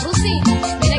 Susi,